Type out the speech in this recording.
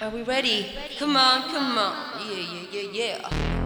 Are we ready? Come on, come on. Yeah, yeah, yeah, yeah.